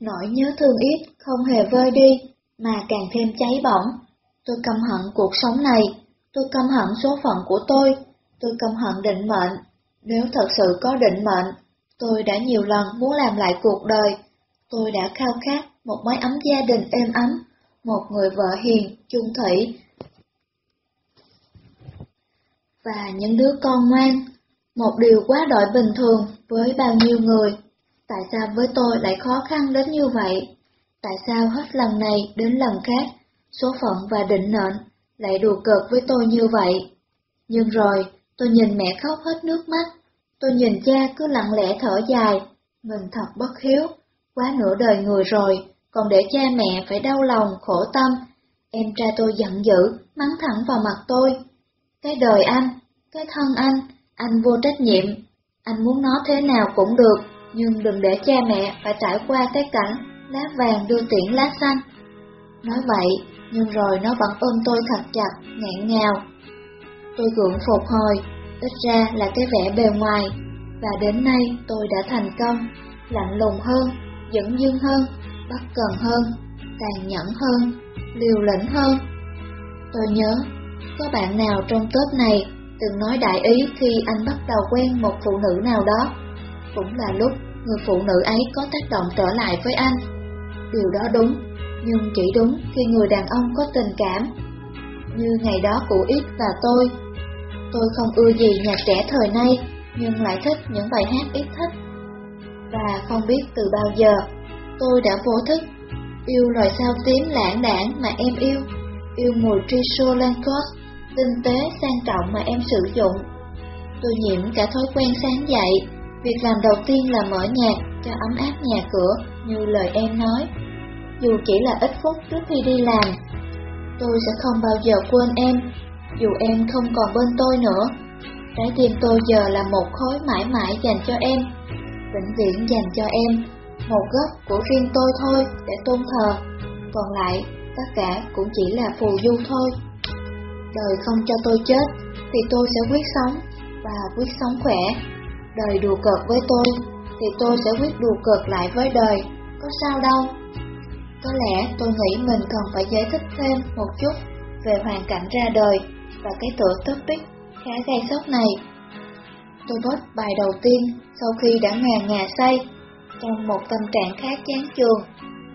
Nỗi nhớ thương ít không hề vơi đi, mà càng thêm cháy bỏng. Tôi căm hận cuộc sống này, tôi căm hận số phận của tôi, tôi căm hận định mệnh. Nếu thật sự có định mệnh, tôi đã nhiều lần muốn làm lại cuộc đời. Tôi đã khao khát một mái ấm gia đình êm ấm, một người vợ hiền, chung thủy. Và những đứa con ngoan, một điều quá đội bình thường với bao nhiêu người. Tại sao với tôi lại khó khăn đến như vậy? Tại sao hết lần này đến lần khác, số phận và định mệnh lại đùa cợt với tôi như vậy? Nhưng rồi, tôi nhìn mẹ khóc hết nước mắt, tôi nhìn cha cứ lặng lẽ thở dài, mình thật bất hiếu, quá nửa đời người rồi, còn để cha mẹ phải đau lòng, khổ tâm. Em trai tôi giận dữ, mắng thẳng vào mặt tôi. Cái đời anh, cái thân anh, anh vô trách nhiệm. Anh muốn nó thế nào cũng được, nhưng đừng để cha mẹ phải trải qua cái cảnh lá vàng đưa tiễn lá xanh. Nói vậy, nhưng rồi nó vẫn ôm tôi thật chặt, ngẹn ngào. Tôi gượng phục hồi, ít ra là cái vẻ bề ngoài, và đến nay tôi đã thành công, lạnh lùng hơn, dẫn dưng hơn, bất cần hơn, tàn nhẫn hơn, liều lĩnh hơn. Tôi nhớ, có bạn nào trong tớp này từng nói đại ý khi anh bắt đầu quen một phụ nữ nào đó. Cũng là lúc người phụ nữ ấy có tác động trở lại với anh. Điều đó đúng, nhưng chỉ đúng khi người đàn ông có tình cảm. Như ngày đó của Ít và tôi. Tôi không ưa gì nhạc trẻ thời nay, nhưng lại thích những bài hát ít thích. Và không biết từ bao giờ, tôi đã vô thức yêu loài sao tím lãng đảng mà em yêu, yêu mùi Trisho lancot tinh tế sang trọng mà em sử dụng. Tôi nhiễm cả thói quen sáng dậy, việc làm đầu tiên là mở nhạc cho ấm áp nhà cửa như lời em nói. Dù chỉ là ít phút trước khi đi làm, tôi sẽ không bao giờ quên em, dù em không còn bên tôi nữa. Trái tim tôi giờ là một khối mãi mãi dành cho em, vĩnh viễn dành cho em, một góc của riêng tôi thôi để tôn thờ, còn lại tất cả cũng chỉ là phù du thôi đời không cho tôi chết, thì tôi sẽ quyết sống, và quyết sống khỏe. Đời đùa cợt với tôi, thì tôi sẽ quyết đùa cợt lại với đời, có sao đâu. Có lẽ tôi nghĩ mình cần phải giải thích thêm một chút về hoàn cảnh ra đời và cái tựa topic khá gây sốc này. Tôi post bài đầu tiên sau khi đã ngà ngà say, trong một tâm trạng khá chán chường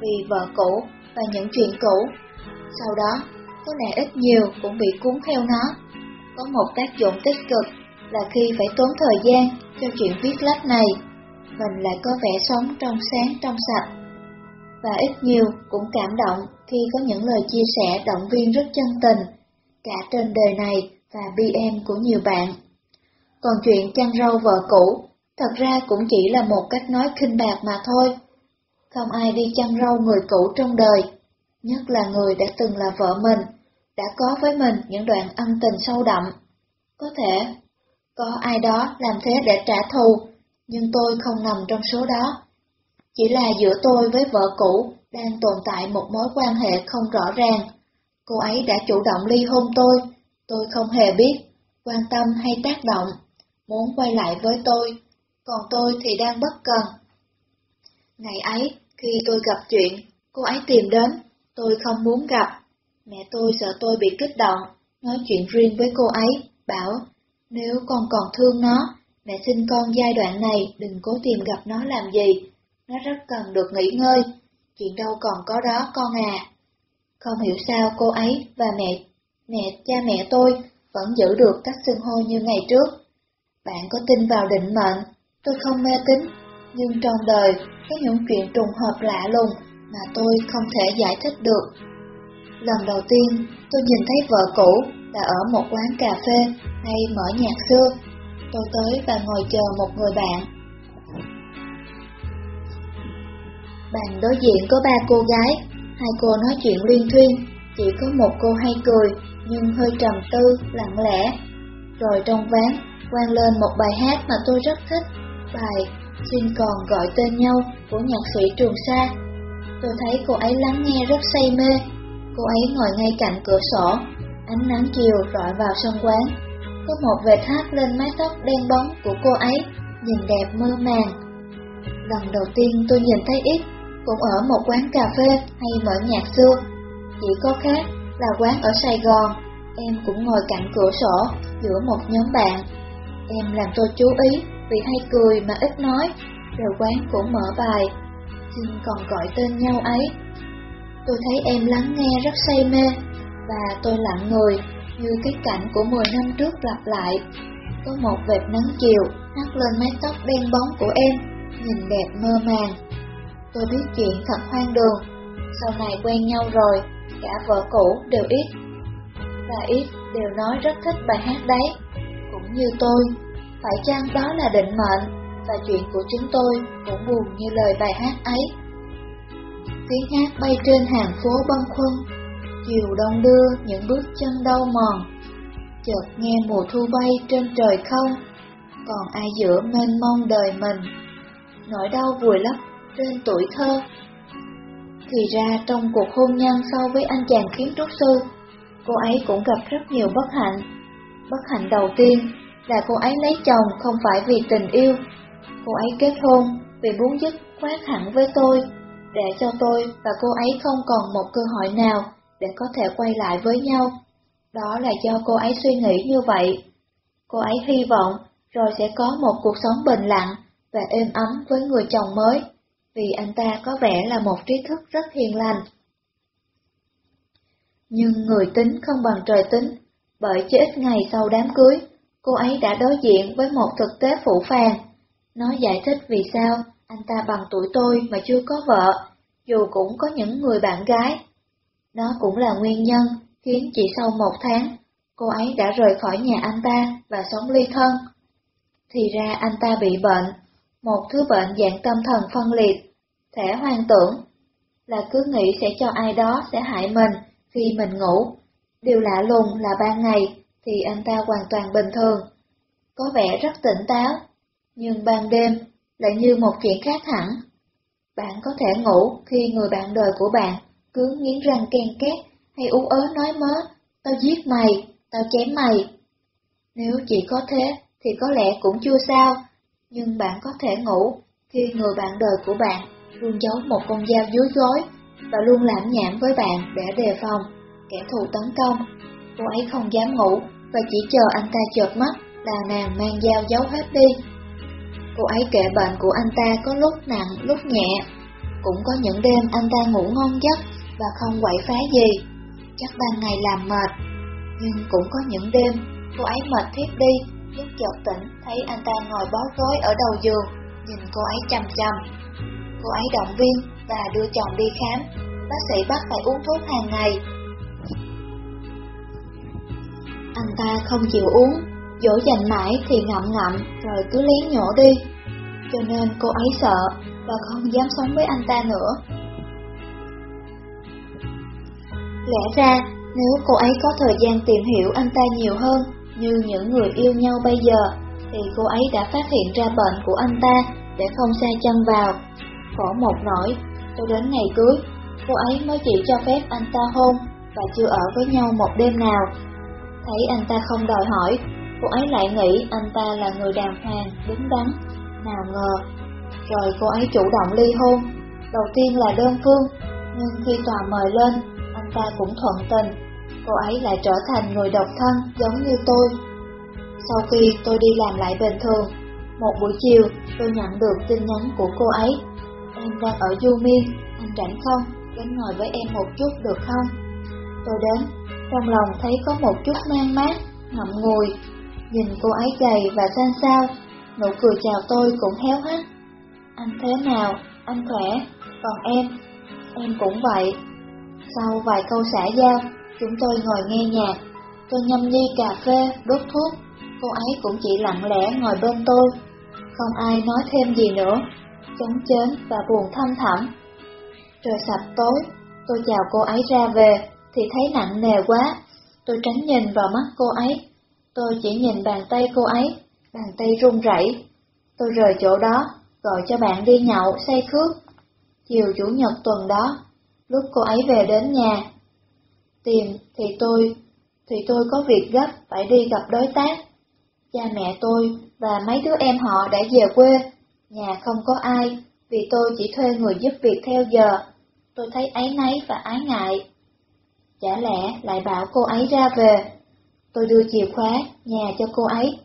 vì vợ cũ và những chuyện cũ. Sau đó, có lẽ ít nhiều cũng bị cuốn theo nó. Có một tác dụng tích cực là khi phải tốn thời gian cho chuyện viết lách này, mình lại có vẻ sống trong sáng trong sạch. Và ít nhiều cũng cảm động khi có những lời chia sẻ động viên rất chân tình, cả trên đời này và BM của nhiều bạn. Còn chuyện chăn râu vợ cũ, thật ra cũng chỉ là một cách nói khinh bạc mà thôi. Không ai đi chăn râu người cũ trong đời, nhất là người đã từng là vợ mình đã có với mình những đoạn ân tình sâu đậm. Có thể, có ai đó làm thế để trả thù, nhưng tôi không nằm trong số đó. Chỉ là giữa tôi với vợ cũ đang tồn tại một mối quan hệ không rõ ràng. Cô ấy đã chủ động ly hôn tôi, tôi không hề biết, quan tâm hay tác động, muốn quay lại với tôi, còn tôi thì đang bất cần. Ngày ấy, khi tôi gặp chuyện, cô ấy tìm đến, tôi không muốn gặp, Mẹ tôi sợ tôi bị kích động, nói chuyện riêng với cô ấy, bảo, nếu con còn thương nó, mẹ xin con giai đoạn này đừng cố tìm gặp nó làm gì, nó rất cần được nghỉ ngơi, chuyện đâu còn có đó con à. Không hiểu sao cô ấy và mẹ, mẹ cha mẹ tôi vẫn giữ được cách xưng hô như ngày trước. Bạn có tin vào định mệnh, tôi không mê tín, nhưng trong đời có những chuyện trùng hợp lạ lùng mà tôi không thể giải thích được. Lần đầu tiên, tôi nhìn thấy vợ cũ là ở một quán cà phê hay mở nhạc xưa. Tôi tới và ngồi chờ một người bạn. Bàn đối diện có ba cô gái, hai cô nói chuyện liên thuyên, chỉ có một cô hay cười, nhưng hơi trầm tư, lặng lẽ. Rồi trong ván, vang lên một bài hát mà tôi rất thích, bài Xin còn gọi tên nhau của nhạc sĩ Trường Sa. Tôi thấy cô ấy lắng nghe rất say mê, Cô ấy ngồi ngay cạnh cửa sổ, ánh nắng chiều rọi vào sân quán. Có một vệt hát lên mái tóc đen bóng của cô ấy, nhìn đẹp mơ màng. Lần đầu tiên tôi nhìn thấy ít, cũng ở một quán cà phê hay mở nhạc xưa. Chỉ có khác là quán ở Sài Gòn, em cũng ngồi cạnh cửa sổ giữa một nhóm bạn. Em làm tôi chú ý vì hay cười mà ít nói, rồi quán cũng mở bài, xin còn gọi tên nhau ấy. Tôi thấy em lắng nghe rất say mê, và tôi lặng người như cái cảnh của 10 năm trước lặp lại. Có một vệt nắng chiều hắt lên mái tóc đen bóng của em, nhìn đẹp mơ màng. Tôi biết chuyện thật hoang đường, sau này quen nhau rồi, cả vợ cũ đều ít. Và ít đều nói rất thích bài hát đấy, cũng như tôi. Phải chăng đó là định mệnh, và chuyện của chúng tôi cũng buồn như lời bài hát ấy. Tiếng hát bay trên hàng phố bâng khuâng, chiều đông đưa những bước chân đau mòn. Chợt nghe mùa thu bay trên trời không, còn ai giữa mênh mông đời mình. Nỗi đau vùi lấp trên tuổi thơ. Thì ra trong cuộc hôn nhân so với anh chàng kiến trúc sư, cô ấy cũng gặp rất nhiều bất hạnh. Bất hạnh đầu tiên là cô ấy lấy chồng không phải vì tình yêu. Cô ấy kết hôn vì muốn dứt khoát hẳn với tôi, để cho tôi và cô ấy không còn một cơ hội nào để có thể quay lại với nhau. Đó là do cô ấy suy nghĩ như vậy. Cô ấy hy vọng rồi sẽ có một cuộc sống bình lặng và êm ấm với người chồng mới, vì anh ta có vẻ là một trí thức rất hiền lành. Nhưng người tính không bằng trời tính, bởi chỉ ít ngày sau đám cưới, cô ấy đã đối diện với một thực tế phủ phàng. Nó giải thích vì sao anh ta bằng tuổi tôi mà chưa có vợ, dù cũng có những người bạn gái nó cũng là nguyên nhân khiến chỉ sau một tháng, cô ấy đã rời khỏi nhà anh ta và sống ly thân. Thì ra anh ta bị bệnh, một thứ bệnh dạng tâm thần phân liệt, thể hoang tưởng, là cứ nghĩ sẽ cho ai đó sẽ hại mình khi mình ngủ. Điều lạ lùng là ban ngày thì anh ta hoàn toàn bình thường, có vẻ rất tỉnh táo, nhưng ban đêm lại như một chuyện khác hẳn. Bạn có thể ngủ khi người bạn đời của bạn cứ nghiến răng kèn két, hay ú ớ nói mớ, tao giết mày, tao chém mày. Nếu chỉ có thế, thì có lẽ cũng chưa sao, nhưng bạn có thể ngủ khi người bạn đời của bạn luôn giấu một con dao dưới gối và luôn lãm nhảm với bạn để đề phòng kẻ thù tấn công. Cô ấy không dám ngủ và chỉ chờ anh ta chợt mắt là nàng mang dao giấu hết đi. Cô ấy kể bệnh của anh ta có lúc nặng lúc nhẹ, cũng có những đêm anh ta ngủ ngon giấc và không quậy phá gì. Chắc ban ngày làm mệt, nhưng cũng có những đêm cô ấy mệt thiếp đi, lúc chợt tỉnh thấy anh ta ngồi bó gối ở đầu giường, nhìn cô ấy chầm chầm. Cô ấy động viên và đưa chồng đi khám, bác sĩ bắt phải uống thuốc hàng ngày. Anh ta không chịu uống, dỗ dành mãi thì ngậm ngậm rồi cứ lén nhổ đi. Cho nên cô ấy sợ và không dám sống với anh ta nữa. Lẽ ra, nếu cô ấy có thời gian tìm hiểu anh ta nhiều hơn, như những người yêu nhau bây giờ, thì cô ấy đã phát hiện ra bệnh của anh ta để không xa chân vào. Khổ một nỗi, cho đến ngày cưới, cô ấy mới chỉ cho phép anh ta hôn và chưa ở với nhau một đêm nào. Thấy anh ta không đòi hỏi, cô ấy lại nghĩ anh ta là người đàng hoàng, đứng đắn. Nào ngờ, rồi cô ấy chủ động ly hôn. Đầu tiên là đơn phương, nhưng khi tòa mời lên, ta cũng thuận tình, cô ấy lại trở thành người độc thân giống như tôi. Sau khi tôi đi làm lại bình thường, một buổi chiều tôi nhận được tin nhắn của cô ấy. Em đang ở Du Miên, anh rảnh không? Đến ngồi với em một chút được không? Tôi đến, trong lòng thấy có một chút mang mát, ngậm ngùi. Nhìn cô ấy gầy và xanh xao, nụ cười chào tôi cũng héo hắt. Anh thế nào? Anh khỏe? Còn em? Em cũng vậy, sau vài câu xã giao, chúng tôi ngồi nghe nhạc. Tôi nhâm nhi cà phê, đốt thuốc. Cô ấy cũng chỉ lặng lẽ ngồi bên tôi. Không ai nói thêm gì nữa. Chống chến và buồn thâm thẳm. Trời sập tối, tôi chào cô ấy ra về, thì thấy nặng nề quá. Tôi tránh nhìn vào mắt cô ấy. Tôi chỉ nhìn bàn tay cô ấy, bàn tay run rẩy. Tôi rời chỗ đó, gọi cho bạn đi nhậu, say khước. Chiều chủ nhật tuần đó, Lúc cô ấy về đến nhà, tìm thì tôi, thì tôi có việc gấp phải đi gặp đối tác. Cha mẹ tôi và mấy đứa em họ đã về quê, nhà không có ai vì tôi chỉ thuê người giúp việc theo giờ. Tôi thấy ấy nấy và ái ngại. Chả lẽ lại bảo cô ấy ra về. Tôi đưa chìa khóa nhà cho cô ấy,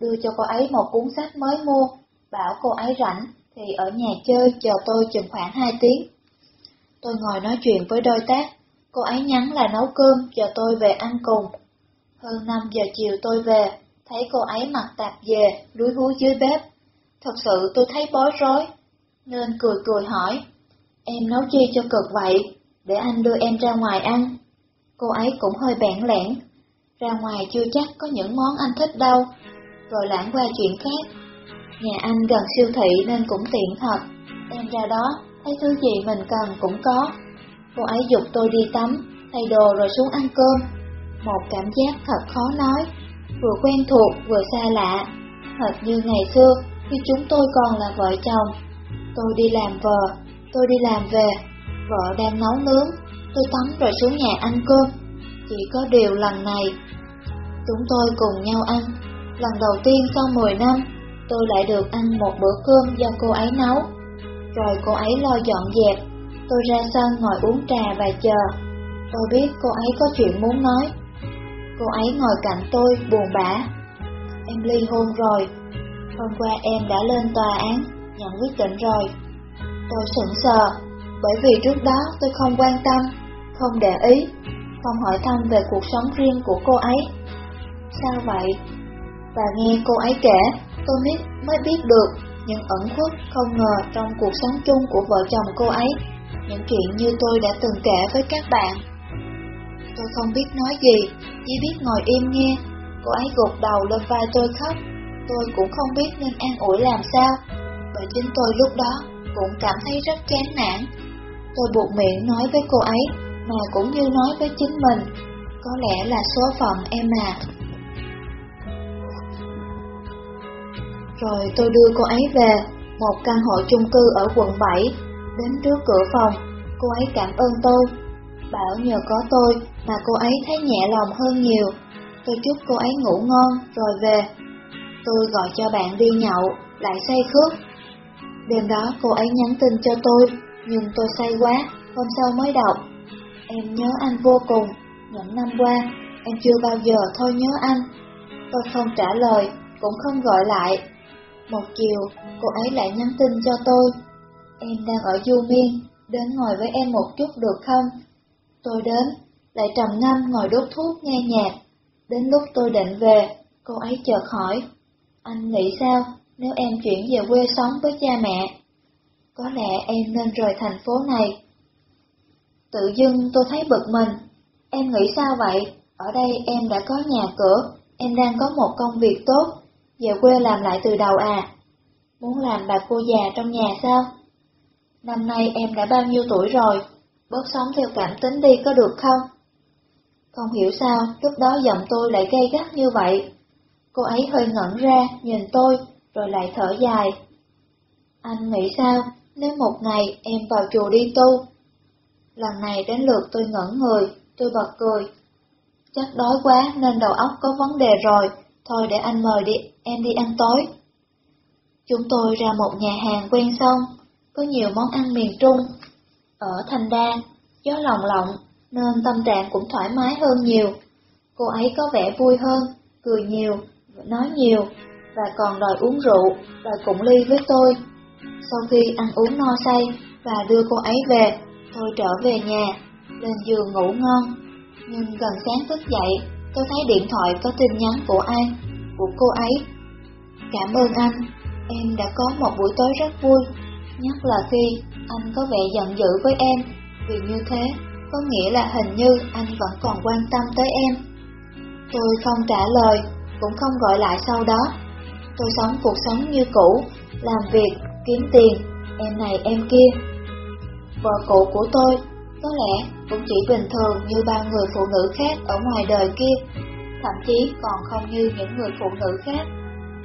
đưa cho cô ấy một cuốn sách mới mua, bảo cô ấy rảnh thì ở nhà chơi chờ tôi chừng khoảng 2 tiếng. Tôi ngồi nói chuyện với đôi tác, cô ấy nhắn là nấu cơm cho tôi về ăn cùng. Hơn 5 giờ chiều tôi về, thấy cô ấy mặc tạp về, lúi húi dưới bếp. Thật sự tôi thấy bối rối, nên cười cười hỏi, em nấu chi cho cực vậy, để anh đưa em ra ngoài ăn. Cô ấy cũng hơi bẽn lẽn, ra ngoài chưa chắc có những món anh thích đâu, rồi lãng qua chuyện khác. Nhà anh gần siêu thị nên cũng tiện thật, em ra đó, thấy thứ gì mình cần cũng có. Cô ấy dục tôi đi tắm, thay đồ rồi xuống ăn cơm. Một cảm giác thật khó nói, vừa quen thuộc vừa xa lạ, thật như ngày xưa khi chúng tôi còn là vợ chồng. Tôi đi làm vợ, tôi đi làm về, vợ đang nấu nướng, tôi tắm rồi xuống nhà ăn cơm. Chỉ có điều lần này, chúng tôi cùng nhau ăn. Lần đầu tiên sau 10 năm, tôi lại được ăn một bữa cơm do cô ấy nấu. Rồi cô ấy lo dọn dẹp, tôi ra sân ngồi uống trà và chờ. Tôi biết cô ấy có chuyện muốn nói. Cô ấy ngồi cạnh tôi buồn bã. Em ly hôn rồi. Hôm qua em đã lên tòa án, nhận quyết định rồi. Tôi sững sờ, bởi vì trước đó tôi không quan tâm, không để ý, không hỏi thăm về cuộc sống riêng của cô ấy. Sao vậy? Và nghe cô ấy kể, tôi biết mới biết được nhưng ẩn khuất không ngờ trong cuộc sống chung của vợ chồng cô ấy, những chuyện như tôi đã từng kể với các bạn. Tôi không biết nói gì, chỉ biết ngồi im nghe, cô ấy gục đầu lên vai tôi khóc, tôi cũng không biết nên an ủi làm sao, bởi chính tôi lúc đó cũng cảm thấy rất chán nản. Tôi buộc miệng nói với cô ấy, mà cũng như nói với chính mình, có lẽ là số phận em à. Rồi tôi đưa cô ấy về, một căn hộ chung cư ở quận 7, đến trước cửa phòng, cô ấy cảm ơn tôi. Bảo nhờ có tôi mà cô ấy thấy nhẹ lòng hơn nhiều. Tôi chúc cô ấy ngủ ngon rồi về. Tôi gọi cho bạn đi nhậu, lại say khước. Đêm đó cô ấy nhắn tin cho tôi, nhưng tôi say quá, hôm sau mới đọc. Em nhớ anh vô cùng, những năm qua, em chưa bao giờ thôi nhớ anh. Tôi không trả lời, cũng không gọi lại, một chiều, cô ấy lại nhắn tin cho tôi. Em đang ở Du Miên, đến ngồi với em một chút được không? Tôi đến, lại trầm ngâm ngồi đốt thuốc nghe nhạc. Đến lúc tôi định về, cô ấy chợt hỏi, anh nghĩ sao nếu em chuyển về quê sống với cha mẹ? Có lẽ em nên rời thành phố này. Tự dưng tôi thấy bực mình. Em nghĩ sao vậy? Ở đây em đã có nhà cửa, em đang có một công việc tốt, về quê làm lại từ đầu à? Muốn làm bà cô già trong nhà sao? Năm nay em đã bao nhiêu tuổi rồi? Bớt sống theo cảm tính đi có được không? Không hiểu sao, lúc đó giọng tôi lại gây gắt như vậy. Cô ấy hơi ngẩn ra, nhìn tôi, rồi lại thở dài. Anh nghĩ sao, nếu một ngày em vào chùa đi tu? Lần này đến lượt tôi ngẩn người, tôi bật cười. Chắc đói quá nên đầu óc có vấn đề rồi, thôi để anh mời đi em đi ăn tối. Chúng tôi ra một nhà hàng quen sông, có nhiều món ăn miền Trung. Ở Thanh Đa, gió lồng lộng, nên tâm trạng cũng thoải mái hơn nhiều. Cô ấy có vẻ vui hơn, cười nhiều, nói nhiều, và còn đòi uống rượu, đòi cùng ly với tôi. Sau khi ăn uống no say và đưa cô ấy về, tôi trở về nhà, lên giường ngủ ngon. Nhưng gần sáng thức dậy, tôi thấy điện thoại có tin nhắn của ai, của cô ấy Cảm ơn anh, em đã có một buổi tối rất vui, nhất là khi anh có vẻ giận dữ với em, vì như thế có nghĩa là hình như anh vẫn còn quan tâm tới em. Tôi không trả lời, cũng không gọi lại sau đó. Tôi sống cuộc sống như cũ, làm việc, kiếm tiền, em này em kia. Vợ cũ của tôi có lẽ cũng chỉ bình thường như bao người phụ nữ khác ở ngoài đời kia, thậm chí còn không như những người phụ nữ khác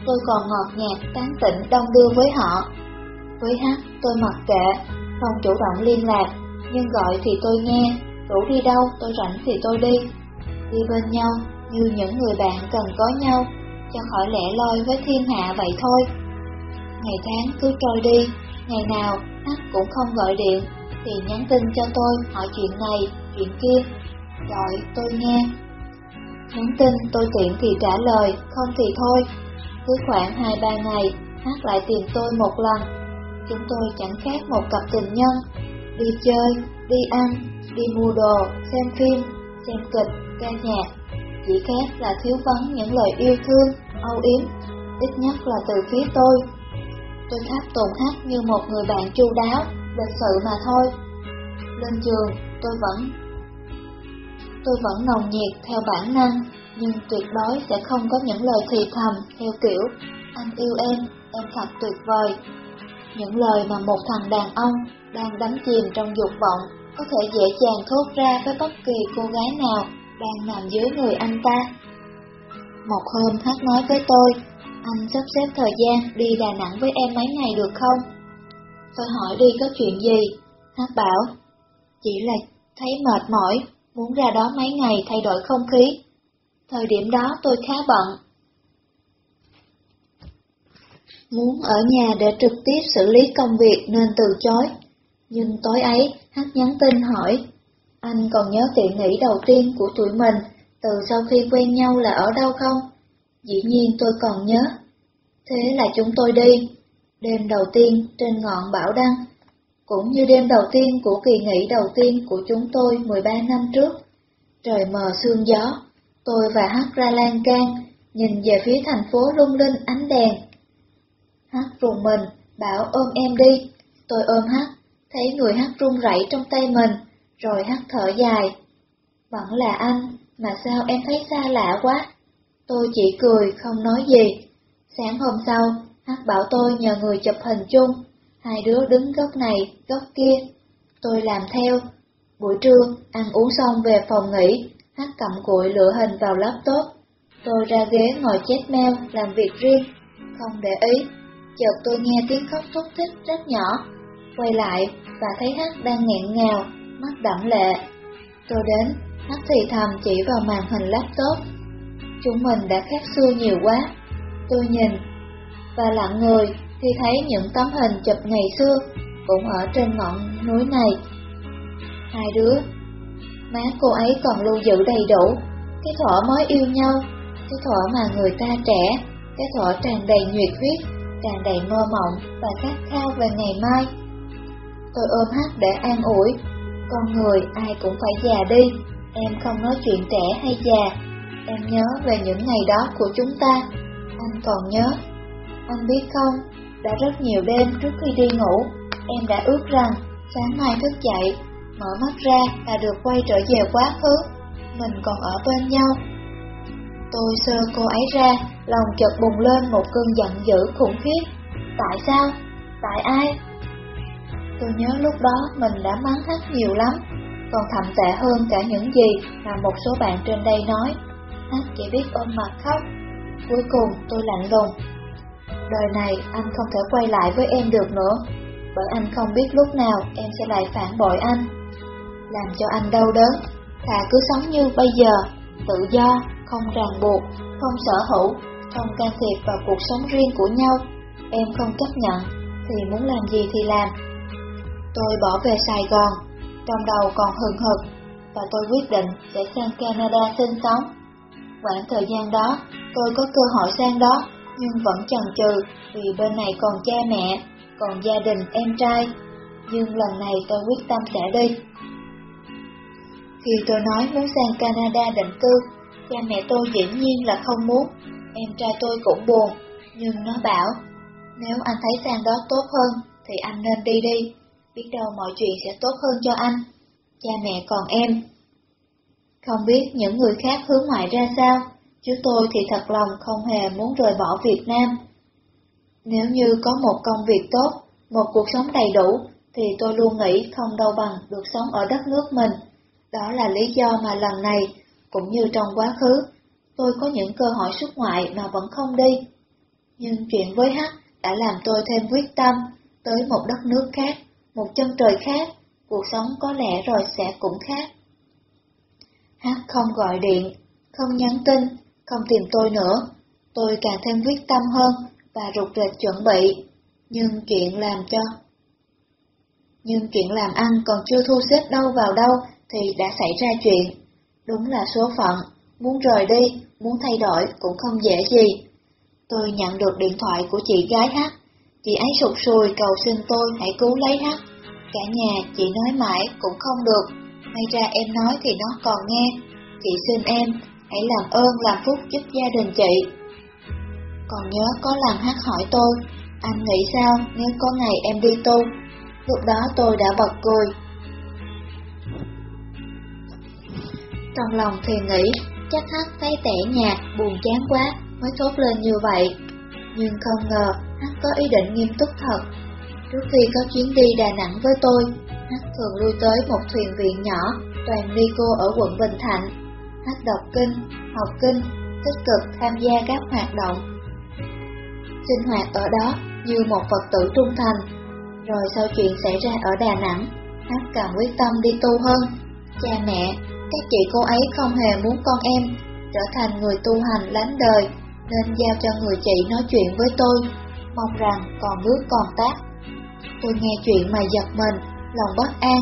tôi còn ngọt nhạt, tán tỉnh đông đưa với họ. Với hát, tôi mặc kệ, không chủ động liên lạc, nhưng gọi thì tôi nghe, rủ đi đâu tôi rảnh thì tôi đi. Đi bên nhau như những người bạn cần có nhau, cho khỏi lẻ loi với thiên hạ vậy thôi. Ngày tháng cứ trôi đi, Ngày nào Hát cũng không gọi điện thì nhắn tin cho tôi hỏi chuyện này, chuyện kia. Gọi tôi nghe. Nhắn tin tôi tiện thì trả lời, không thì thôi. Cứ khoảng 2-3 ngày Hát lại tìm tôi một lần. Chúng tôi chẳng khác một cặp tình nhân. Đi chơi, đi ăn, đi mua đồ, xem phim, xem kịch, ca nhạc. Chỉ khác là thiếu vắng những lời yêu thương, âu yếm Ít nhất là từ phía tôi. Tôi tháp tồn hát như một người bạn chu đáo, lịch sự mà thôi. Lên trường, tôi vẫn tôi vẫn nồng nhiệt theo bản năng, nhưng tuyệt đối sẽ không có những lời thì thầm theo kiểu anh yêu em, em thật tuyệt vời. Những lời mà một thằng đàn ông đang đắm chìm trong dục vọng có thể dễ dàng thốt ra với bất kỳ cô gái nào đang nằm dưới người anh ta. Một hôm hát nói với tôi, anh sắp xếp thời gian đi Đà Nẵng với em mấy ngày được không? Tôi hỏi đi có chuyện gì? Hát bảo, chỉ là thấy mệt mỏi, muốn ra đó mấy ngày thay đổi không khí. Thời điểm đó tôi khá bận. Muốn ở nhà để trực tiếp xử lý công việc nên từ chối. Nhưng tối ấy, Hát nhắn tin hỏi, anh còn nhớ tiện nghỉ đầu tiên của tụi mình từ sau khi quen nhau là ở đâu không? Dĩ nhiên tôi còn nhớ. Thế là chúng tôi đi. Đêm đầu tiên trên ngọn Bảo Đăng, cũng như đêm đầu tiên của kỳ nghỉ đầu tiên của chúng tôi 13 năm trước. Trời mờ sương gió, tôi và Hát ra lan can, nhìn về phía thành phố lung linh ánh đèn. Hát rùng mình, bảo ôm em đi. Tôi ôm Hát, thấy người Hát run rẩy trong tay mình, rồi Hát thở dài. Vẫn là anh, mà sao em thấy xa lạ quá? Tôi chỉ cười, không nói gì. Sáng hôm sau, Hát bảo tôi nhờ người chụp hình chung, hai đứa đứng góc này, góc kia. Tôi làm theo. Buổi trưa, ăn uống xong về phòng nghỉ, Hát cầm cụi lựa hình vào laptop. Tôi ra ghế ngồi chết mail, làm việc riêng, không để ý. Chợt tôi nghe tiếng khóc thúc thích rất nhỏ. Quay lại và thấy Hát đang nghẹn ngào, mắt đẫm lệ. Tôi đến, Hát thì thầm chỉ vào màn hình laptop. Chúng mình đã khác xưa nhiều quá. Tôi nhìn và lặng người khi thấy những tấm hình chụp ngày xưa cũng ở trên ngọn núi này. Hai đứa, má cô ấy còn lưu giữ đầy đủ, cái thỏ mới yêu nhau, cái thỏ mà người ta trẻ, cái thỏ tràn đầy nhiệt huyết, tràn đầy mơ mộng và khát khao về ngày mai. Tôi ôm hát để an ủi, con người ai cũng phải già đi, em không nói chuyện trẻ hay già, em nhớ về những ngày đó của chúng ta, anh còn nhớ. Anh biết không, đã rất nhiều đêm trước khi đi ngủ, em đã ước rằng sáng mai thức dậy, mở mắt ra là được quay trở về quá khứ, mình còn ở bên nhau. Tôi sơ cô ấy ra, lòng chợt bùng lên một cơn giận dữ khủng khiếp. Tại sao? Tại ai? Tôi nhớ lúc đó mình đã mắng hát nhiều lắm, còn thậm tệ hơn cả những gì mà một số bạn trên đây nói. Hát chỉ biết ôm mặt khóc. Cuối cùng tôi lạnh lùng. Đời này anh không thể quay lại với em được nữa, bởi anh không biết lúc nào em sẽ lại phản bội anh. Làm cho anh đau đớn, thà cứ sống như bây giờ, tự do, không ràng buộc, không sở hữu, không can thiệp vào cuộc sống riêng của nhau. Em không chấp nhận, thì muốn làm gì thì làm. Tôi bỏ về Sài Gòn, trong đầu còn hừng hực, và tôi quyết định sẽ sang Canada sinh sống. Khoảng thời gian đó, tôi có cơ hội sang đó, nhưng vẫn chần chừ vì bên này còn cha mẹ, còn gia đình em trai. Nhưng lần này tôi quyết tâm sẽ đi. Khi tôi nói muốn sang Canada định cư, cha mẹ tôi dĩ nhiên là không muốn, em trai tôi cũng buồn, nhưng nó bảo, nếu anh thấy sang đó tốt hơn, thì anh nên đi đi, biết đâu mọi chuyện sẽ tốt hơn cho anh, cha mẹ còn em. Không biết những người khác hướng ngoại ra sao, chứ tôi thì thật lòng không hề muốn rời bỏ Việt Nam. Nếu như có một công việc tốt, một cuộc sống đầy đủ, thì tôi luôn nghĩ không đâu bằng được sống ở đất nước mình. Đó là lý do mà lần này, cũng như trong quá khứ, tôi có những cơ hội xuất ngoại mà vẫn không đi. Nhưng chuyện với H đã làm tôi thêm quyết tâm tới một đất nước khác, một chân trời khác, cuộc sống có lẽ rồi sẽ cũng khác. H không gọi điện, không nhắn tin, không tìm tôi nữa. Tôi càng thêm quyết tâm hơn và rụt rịch chuẩn bị. Nhưng chuyện làm cho Nhưng chuyện làm ăn còn chưa thu xếp đâu vào đâu thì đã xảy ra chuyện. Đúng là số phận, muốn rời đi, muốn thay đổi cũng không dễ gì. Tôi nhận được điện thoại của chị gái hát, Chị ấy sụt sùi cầu xin tôi hãy cứu lấy hát. Cả nhà chị nói mãi cũng không được, may ra em nói thì nó còn nghe. Chị xin em, hãy làm ơn làm phúc giúp gia đình chị. Còn nhớ có lần hát hỏi tôi, anh nghĩ sao nếu có ngày em đi tu? Lúc đó tôi đã bật cười. Trong lòng thì nghĩ, chắc hát thấy tẻ nhạt, buồn chán quá, mới thốt lên như vậy. Nhưng không ngờ, hát có ý định nghiêm túc thật. Trước khi có chuyến đi Đà Nẵng với tôi, hát thường lui tới một thuyền viện nhỏ, toàn ni cô ở quận Bình Thạnh. Hát đọc kinh, học kinh, tích cực tham gia các hoạt động sinh hoạt ở đó như một Phật tử trung thành. Rồi sau chuyện xảy ra ở Đà Nẵng, Hát càng quyết tâm đi tu hơn. Cha mẹ, các chị cô ấy không hề muốn con em trở thành người tu hành lánh đời, nên giao cho người chị nói chuyện với tôi, mong rằng còn bước còn tác. Tôi nghe chuyện mà giật mình, lòng bất an.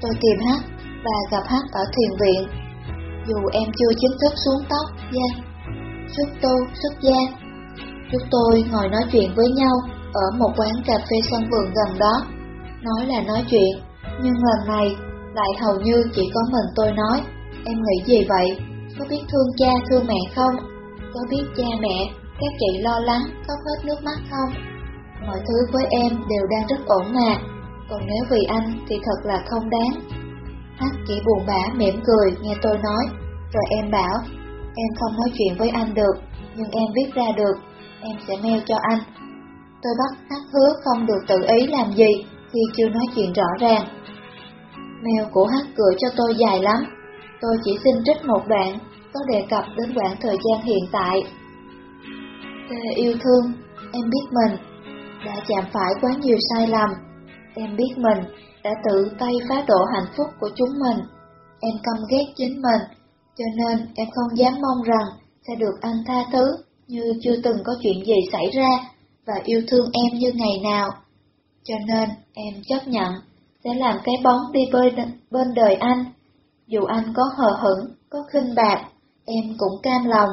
Tôi tìm Hát và gặp Hát ở thiền viện. Dù em chưa chính thức xuống tóc, gia, xuất tu, xuất gia, Chúng tôi ngồi nói chuyện với nhau ở một quán cà phê sân vườn gần đó. Nói là nói chuyện, nhưng lần này lại hầu như chỉ có mình tôi nói. Em nghĩ gì vậy? Có biết thương cha thương mẹ không? Có biết cha mẹ, các chị lo lắng, khóc hết nước mắt không? Mọi thứ với em đều đang rất ổn mà, còn nếu vì anh thì thật là không đáng. Hắc chỉ buồn bã mỉm cười nghe tôi nói, rồi em bảo, em không nói chuyện với anh được, nhưng em viết ra được em sẽ mail cho anh. Tôi bắt hát hứa không được tự ý làm gì khi chưa nói chuyện rõ ràng. Mail của hát gửi cho tôi dài lắm, tôi chỉ xin trích một đoạn, có đề cập đến khoảng thời gian hiện tại. Tê yêu thương, em biết mình, đã chạm phải quá nhiều sai lầm. Em biết mình đã tự tay phá độ hạnh phúc của chúng mình. Em căm ghét chính mình, cho nên em không dám mong rằng sẽ được anh tha thứ như chưa từng có chuyện gì xảy ra và yêu thương em như ngày nào. Cho nên em chấp nhận sẽ làm cái bóng đi bơi bên đời anh. Dù anh có hờ hững, có khinh bạc, em cũng cam lòng.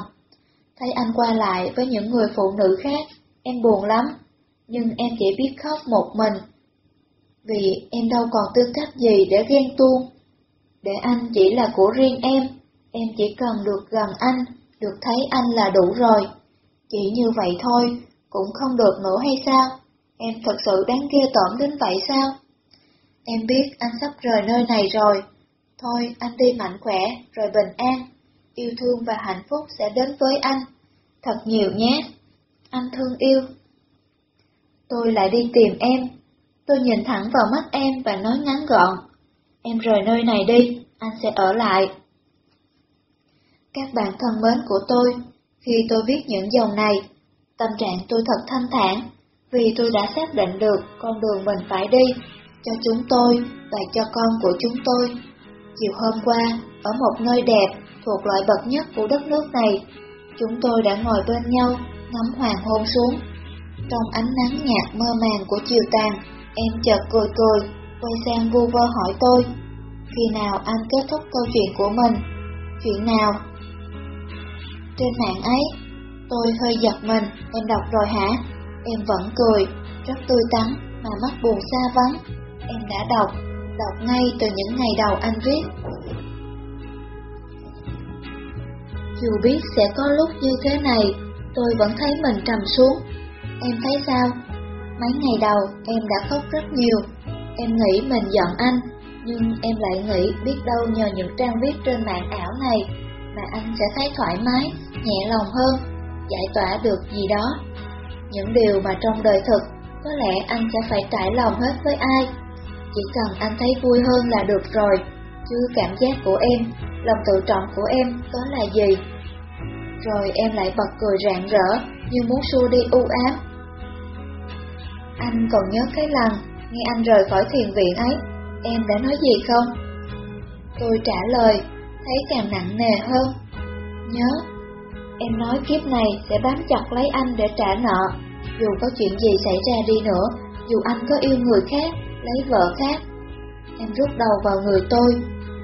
Thấy anh qua lại với những người phụ nữ khác, em buồn lắm, nhưng em chỉ biết khóc một mình. Vì em đâu còn tư cách gì để ghen tuông. Để anh chỉ là của riêng em, em chỉ cần được gần anh, được thấy anh là đủ rồi. Chỉ như vậy thôi, cũng không được nữa hay sao? Em thật sự đáng ghê tởm đến vậy sao? Em biết anh sắp rời nơi này rồi. Thôi, anh đi mạnh khỏe, rồi bình an. Yêu thương và hạnh phúc sẽ đến với anh. Thật nhiều nhé. Anh thương yêu. Tôi lại đi tìm em. Tôi nhìn thẳng vào mắt em và nói ngắn gọn. Em rời nơi này đi, anh sẽ ở lại. Các bạn thân mến của tôi, khi tôi viết những dòng này, tâm trạng tôi thật thanh thản, vì tôi đã xác định được con đường mình phải đi, cho chúng tôi và cho con của chúng tôi. Chiều hôm qua, ở một nơi đẹp thuộc loại bậc nhất của đất nước này, chúng tôi đã ngồi bên nhau, ngắm hoàng hôn xuống. Trong ánh nắng nhạt mơ màng của chiều tàn, em chợt cười cười, quay sang vu vơ hỏi tôi, khi nào anh kết thúc câu chuyện của mình? Chuyện nào? Trên mạng ấy, tôi hơi giật mình, em đọc rồi hả? Em vẫn cười, rất tươi tắn mà mắt buồn xa vắng. Em đã đọc, đọc ngay từ những ngày đầu anh viết. Dù biết sẽ có lúc như thế này, tôi vẫn thấy mình trầm xuống. Em thấy sao? Mấy ngày đầu em đã khóc rất nhiều. Em nghĩ mình giận anh, nhưng em lại nghĩ biết đâu nhờ những trang viết trên mạng ảo này mà anh sẽ thấy thoải mái, nhẹ lòng hơn, giải tỏa được gì đó. Những điều mà trong đời thực, có lẽ anh sẽ phải trải lòng hết với ai. Chỉ cần anh thấy vui hơn là được rồi, chứ cảm giác của em, lòng tự trọng của em có là gì? Rồi em lại bật cười rạng rỡ, như muốn xua đi u ám. Anh còn nhớ cái lần nghe anh rời khỏi thiền viện ấy, em đã nói gì không? Tôi trả lời, thấy càng nặng nề hơn. Nhớ, em nói kiếp này sẽ bám chặt lấy anh để trả nợ, dù có chuyện gì xảy ra đi nữa, dù anh có yêu người khác, lấy vợ khác. Em rút đầu vào người tôi.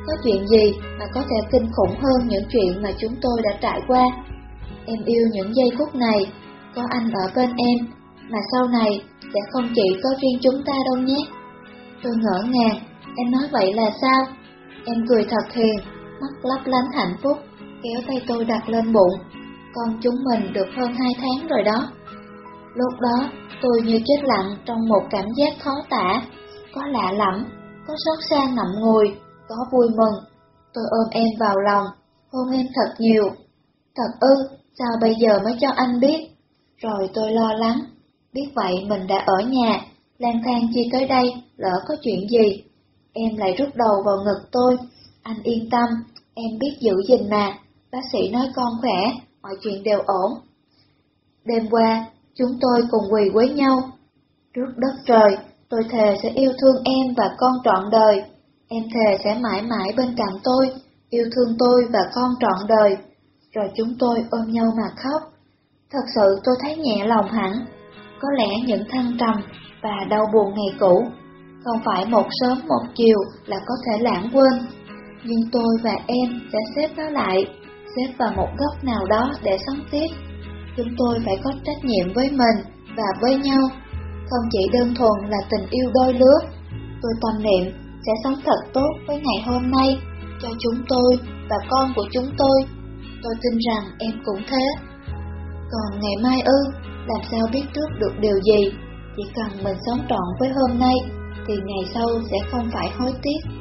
Có chuyện gì mà có thể kinh khủng hơn những chuyện mà chúng tôi đã trải qua? Em yêu những giây phút này, có anh ở bên em, mà sau này sẽ không chỉ có riêng chúng ta đâu nhé. Tôi ngỡ ngàng, em nói vậy là sao? Em cười thật hiền, mắt lấp lánh hạnh phúc, kéo tay tôi đặt lên bụng. Con chúng mình được hơn hai tháng rồi đó. Lúc đó, tôi như chết lặng trong một cảm giác khó tả, có lạ lẫm, có xót xa ngậm ngùi, có vui mừng. Tôi ôm em vào lòng, hôn em thật nhiều. Thật ư, sao bây giờ mới cho anh biết? Rồi tôi lo lắng, biết vậy mình đã ở nhà, lang thang chi tới đây, lỡ có chuyện gì. Em lại rút đầu vào ngực tôi, anh yên tâm, em biết giữ gìn mà, bác sĩ nói con khỏe, mọi chuyện đều ổn. Đêm qua, chúng tôi cùng quỳ với nhau. Trước đất trời, tôi thề sẽ yêu thương em và con trọn đời. Em thề sẽ mãi mãi bên cạnh tôi, yêu thương tôi và con trọn đời. Rồi chúng tôi ôm nhau mà khóc. Thật sự tôi thấy nhẹ lòng hẳn. Có lẽ những thăng trầm và đau buồn ngày cũ không phải một sớm một chiều là có thể lãng quên. Nhưng tôi và em sẽ xếp nó lại, xếp vào một góc nào đó để sống tiếp. Chúng tôi phải có trách nhiệm với mình và với nhau, không chỉ đơn thuần là tình yêu đôi lứa. Tôi tâm niệm sẽ sống thật tốt với ngày hôm nay cho chúng tôi và con của chúng tôi. Tôi tin rằng em cũng thế. Còn ngày mai ư, làm sao biết trước được điều gì? Chỉ cần mình sống trọn với hôm nay, thì ngày sau sẽ không phải hối tiếc.